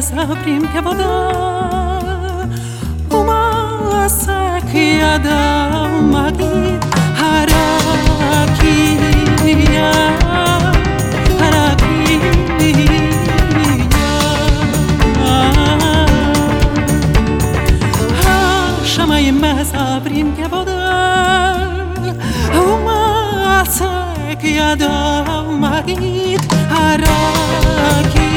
să prim voda Uma să chiadă magit Harakia صبریم که que اوما سک یاد آمدید هرکی